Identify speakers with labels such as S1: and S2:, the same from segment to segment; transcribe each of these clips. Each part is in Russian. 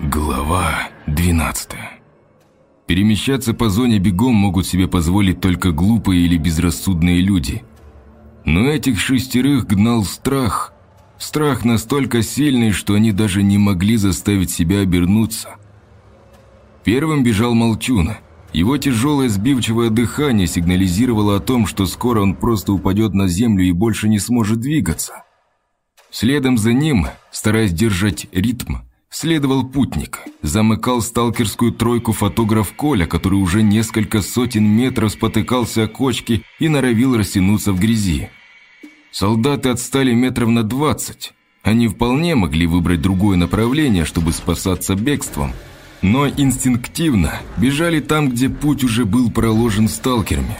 S1: Глава 12 Перемещаться по зоне бегом могут себе позволить только глупые или безрассудные люди. Но этих шестерых гнал страх. Страх настолько сильный, что они даже не могли заставить себя обернуться. Первым бежал Молчуна. Его тяжелое сбивчивое дыхание сигнализировало о том, что скоро он просто упадет на землю и больше не сможет двигаться. Следом за ним, стараясь держать ритм, следовал путник. Замыкал сталкерскую тройку фотограф Коля, который уже несколько сотен метров спотыкался о кочки и норовил растянуться в грязи. Солдаты отстали метров на двадцать. Они вполне могли выбрать другое направление, чтобы спасаться бегством, но инстинктивно бежали там, где путь уже был проложен сталкерами.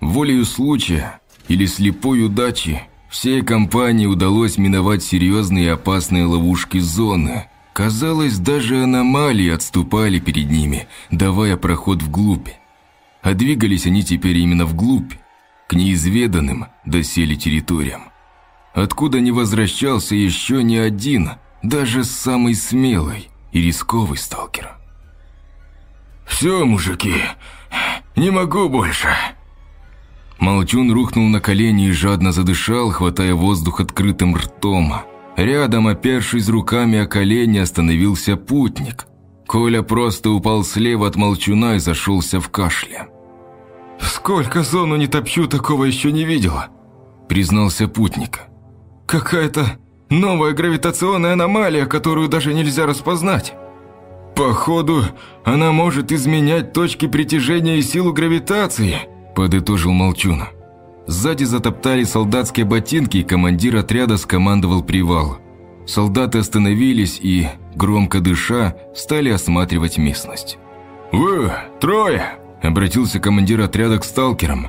S1: Волею случая или слепой удачи Всей компании удалось миновать серьезные и опасные ловушки зоны. Казалось, даже аномалии отступали перед ними, давая проход вглубь. А двигались они теперь именно вглубь, к неизведанным доселе территориям. Откуда не возвращался еще ни один, даже самый смелый и рисковый сталкер.
S2: «Все, мужики, не могу больше»,
S1: Молчун рухнул на колени и жадно задышал, хватая воздух открытым ртом. Рядом, опершись руками о колени, остановился путник. Коля просто упал слева от молчуна и зашелся в кашле.
S2: «Сколько зону не топчу, такого еще не видела», – признался путник. «Какая-то новая гравитационная аномалия, которую даже нельзя распознать. Походу, она может изменять точки притяжения и силу гравитации»
S1: подытожил Молчун. Сзади затоптали солдатские ботинки, и командир отряда скомандовал привал. Солдаты остановились и, громко дыша, стали осматривать местность.
S2: «Вы, трое!» – обратился командир отряда к сталкерам.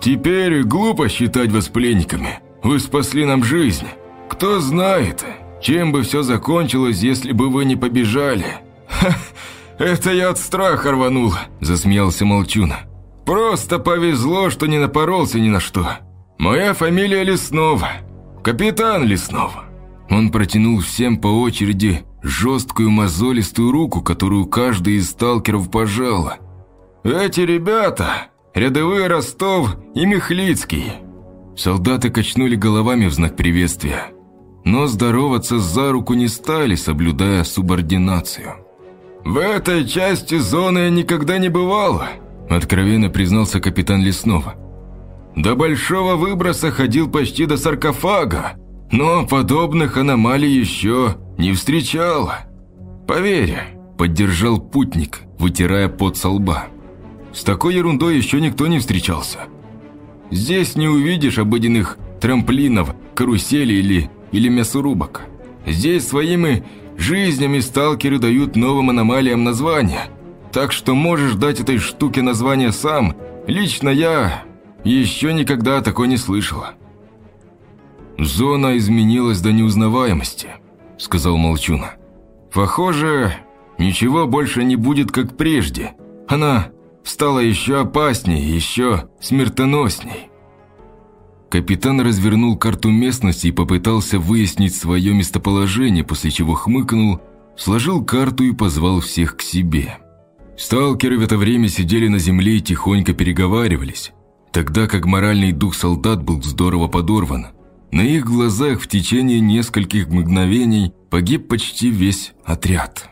S2: «Теперь глупо считать вас пленниками. Вы спасли нам жизнь. Кто знает, чем бы все закончилось, если бы вы не побежали?» «Ха, это я от страха рванул», – засмеялся Молчун. Просто повезло, что не напоролся ни на что. Моя фамилия Леснова. Капитан Леснова.
S1: Он протянул всем по очереди жесткую мозолистую руку, которую каждый из сталкеров пожала.
S2: «Эти ребята – рядовые Ростов и Михлицкий».
S1: Солдаты качнули головами в знак приветствия, но здороваться за руку не стали, соблюдая субординацию.
S2: «В этой части зоны я никогда не бывало»,
S1: Откровенно признался капитан Леснова.
S2: До большого выброса ходил почти до саркофага, но подобных аномалий еще не встречал. Поверь, поддержал путник, вытирая пот со лба. С такой ерундой еще никто не встречался. Здесь не увидишь обыденных трамплинов, каруселей или, или мясорубок. Здесь своими жизнями сталкеры дают новым аномалиям названия – так что можешь дать этой штуке название сам. Лично я еще никогда такой не слышала».
S1: «Зона изменилась до неузнаваемости», — сказал Молчуна.
S2: «Похоже, ничего больше не будет, как прежде. Она стала еще опаснее, еще смертоносней».
S1: Капитан развернул карту местности и попытался выяснить свое местоположение, после чего хмыкнул, сложил карту и позвал всех к себе. Сталкеры в это время сидели на земле и тихонько переговаривались, тогда как моральный дух солдат был здорово подорван. На их глазах в течение нескольких мгновений погиб почти весь отряд.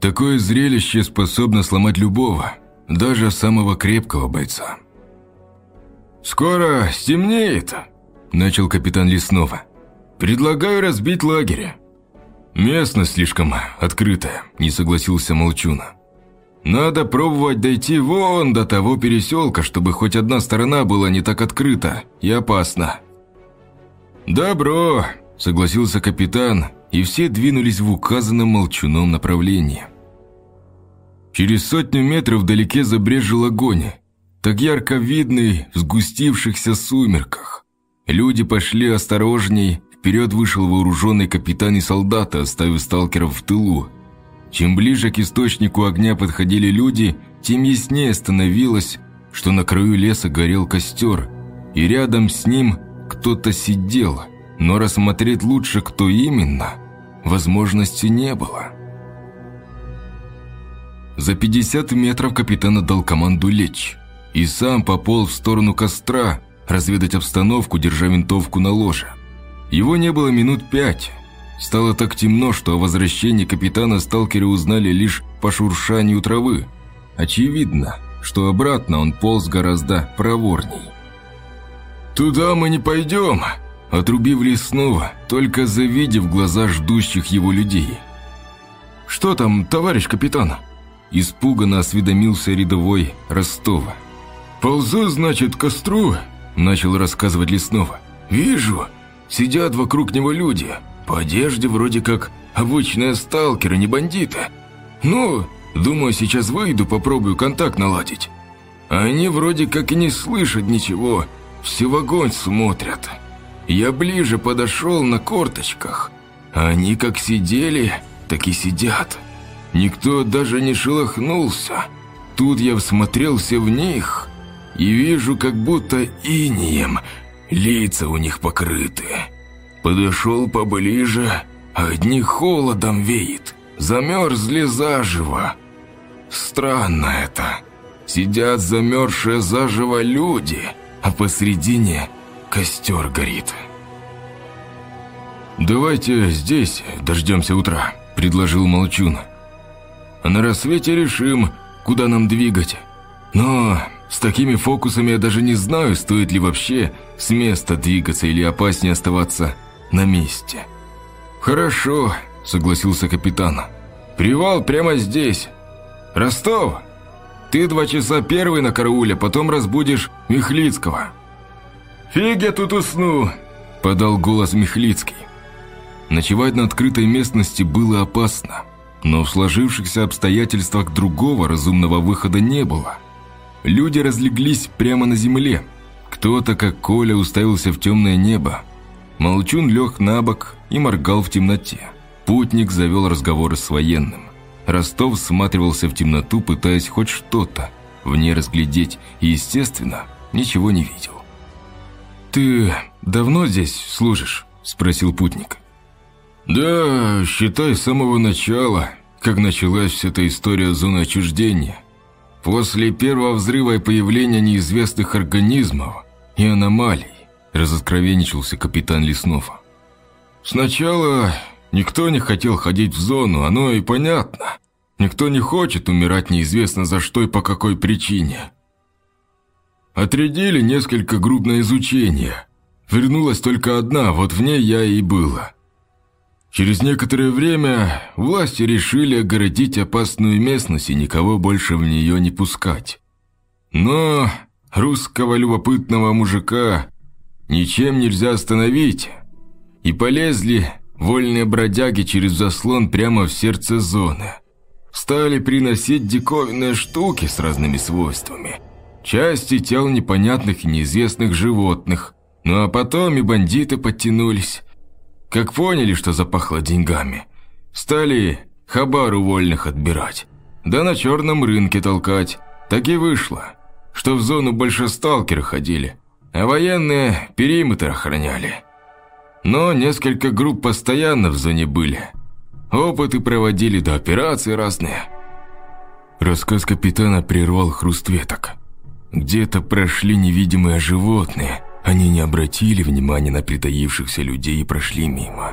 S1: Такое зрелище способно сломать любого, даже самого крепкого бойца.
S2: «Скоро стемнеет», – начал капитан Леснова. «Предлагаю разбить лагерь».
S1: «Местность слишком открытая», – не согласился Молчуна.
S2: Надо пробовать дойти вон до того переселка, чтобы хоть одна сторона была не так открыта и опасна.
S1: «Добро», – согласился капитан, и все двинулись в указанном молчуном направлении. Через сотню метров вдалеке забрежил огонь, так ярко видный в сгустившихся сумерках. Люди пошли осторожней, вперед вышел вооруженный капитан и солдаты, оставив сталкеров в тылу – чем ближе к источнику огня подходили люди, тем яснее становилось, что на краю леса горел костер, и рядом с ним кто-то сидел, но рассмотреть лучше, кто именно, возможности не было. За 50 метров капитан отдал команду лечь и сам пополз в сторону костра, разведать обстановку, держа винтовку на ложе. Его не было минут пять. Стало так темно, что о возвращении капитана сталкеры узнали лишь по шуршанию травы. Очевидно, что обратно он полз гораздо проворней.
S2: «Туда мы не пойдем!» Отрубив лесного, только завидев глаза ждущих его людей. «Что там, товарищ капитан?» Испуганно осведомился рядовой Ростова. «Ползу, значит, к костру», – начал рассказывать Леснова. «Вижу, сидят вокруг него люди, по одежде вроде как обычные сталкеры, не бандиты. Ну, думаю, сейчас выйду, попробую контакт наладить. Они вроде как и не слышат ничего, все в огонь смотрят. Я ближе подошел на корточках, они как сидели, так и сидят. Никто даже не шелохнулся. Тут я всмотрелся в них – и вижу, как будто инием лица у них покрыты. Подошел поближе, а одни холодом веет, замерзли заживо. Странно это. Сидят замерзшие заживо люди, а посредине костер горит. «Давайте здесь дождемся утра», – предложил Молчун. «А на рассвете решим, куда нам двигать. Но с такими фокусами я даже не знаю, стоит ли вообще с места двигаться или опаснее оставаться на месте. «Хорошо», — согласился капитан. «Привал прямо здесь. Ростов, ты два часа первый на карауле, потом разбудишь Михлицкого». «Фиг я тут усну», — подал голос Михлицкий. Ночевать на открытой местности было опасно, но в сложившихся обстоятельствах другого разумного выхода не было — Люди разлеглись прямо на земле. Кто-то, как Коля, уставился в темное небо. Молчун лег на бок и моргал в темноте. Путник завел разговоры с военным. Ростов всматривался в темноту, пытаясь хоть что-то в ней разглядеть, и, естественно, ничего не видел. «Ты давно здесь служишь?» – спросил путник. «Да, считай, с самого начала, как началась вся эта история зоны отчуждения», После первого взрыва и появления неизвестных организмов и аномалий разоткровенничался капитан Леснов. Сначала никто не хотел ходить в зону, оно и понятно. Никто не хочет умирать неизвестно за что и по какой причине. Отрядили несколько групп на изучение. Вернулась только одна, вот в ней я и была. Через некоторое время власти решили огородить опасную местность и никого больше в нее не пускать. Но русского любопытного мужика ничем нельзя остановить. И полезли вольные бродяги через заслон прямо в сердце зоны. Стали приносить диковинные штуки с разными свойствами. Части тел непонятных и неизвестных животных. Ну а потом и бандиты подтянулись. Как поняли, что запахло деньгами, стали хабару вольных отбирать, да на черном рынке толкать. Так и вышло, что в зону больше сталкеры ходили, а военные периметр охраняли. Но несколько групп постоянно в зоне были. Опыты проводили до операции разные. Рассказ капитана прервал хруст веток. Где-то прошли невидимые животные – они не обратили внимания на притаившихся людей и прошли мимо.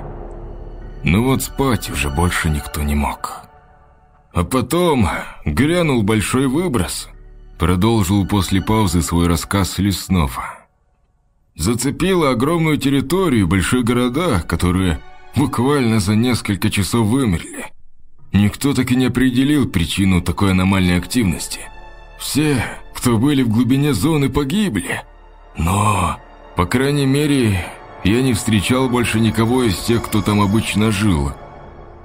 S2: Ну вот спать уже больше никто не мог. А потом грянул большой выброс. Продолжил после паузы свой рассказ Леснова. Зацепило огромную территорию, большие города, которые буквально за несколько часов вымерли. Никто так и не определил причину такой аномальной активности. Все, кто были в глубине зоны, погибли – но, по крайней мере, я не встречал больше никого из тех, кто там обычно жил.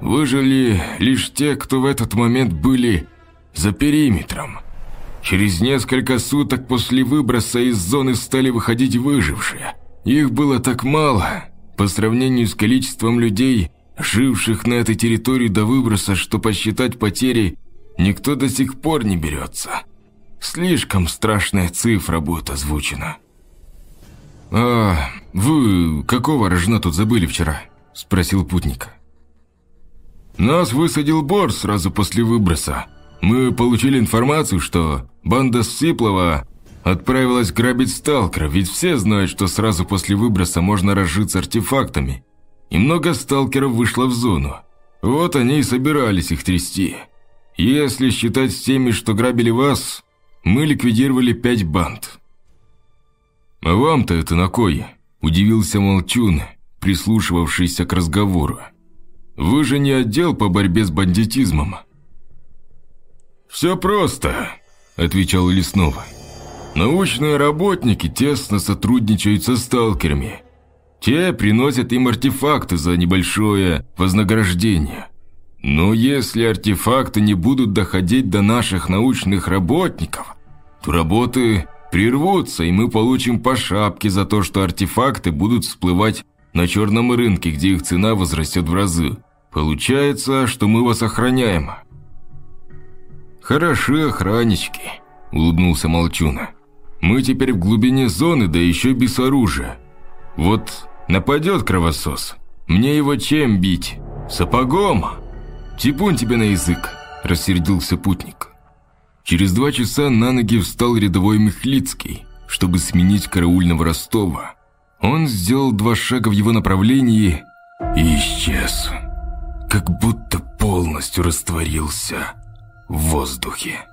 S2: Выжили лишь те, кто в этот момент были за периметром. Через несколько суток после выброса из зоны стали выходить выжившие. Их было так мало, по сравнению с количеством людей, живших на этой территории до выброса, что посчитать потери никто до сих пор не берется. Слишком страшная цифра будет озвучена. «А вы какого рожна тут забыли вчера?» – спросил путник. Нас высадил Бор сразу после выброса. Мы получили информацию, что банда Сиплова отправилась грабить сталкера, ведь все знают, что сразу после выброса можно разжиться артефактами. И много сталкеров вышло в зону. Вот они и собирались их трясти. Если считать с теми, что грабили вас, мы ликвидировали пять банд. «А вам-то это на кой?» – удивился Молчун, прислушивавшийся к разговору. «Вы же не отдел по борьбе с бандитизмом». «Все просто», – отвечал Леснова. «Научные работники тесно сотрудничают со сталкерами. Те приносят им артефакты за небольшое вознаграждение. Но если артефакты не будут доходить до наших научных работников, то работы прервутся, и мы получим по шапке за то, что артефакты будут всплывать на черном рынке, где их цена возрастет в разы. Получается, что мы вас охраняем». «Хороши охраннички», – улыбнулся Молчуна. «Мы теперь в глубине зоны, да еще без оружия. Вот нападет кровосос, мне его чем бить? Сапогом?» «Типун тебе на язык!» – рассердился путник. Через два часа на ноги встал рядовой Михлицкий, чтобы сменить караульного Ростова. Он сделал два шага в его направлении и исчез, как будто полностью растворился в воздухе.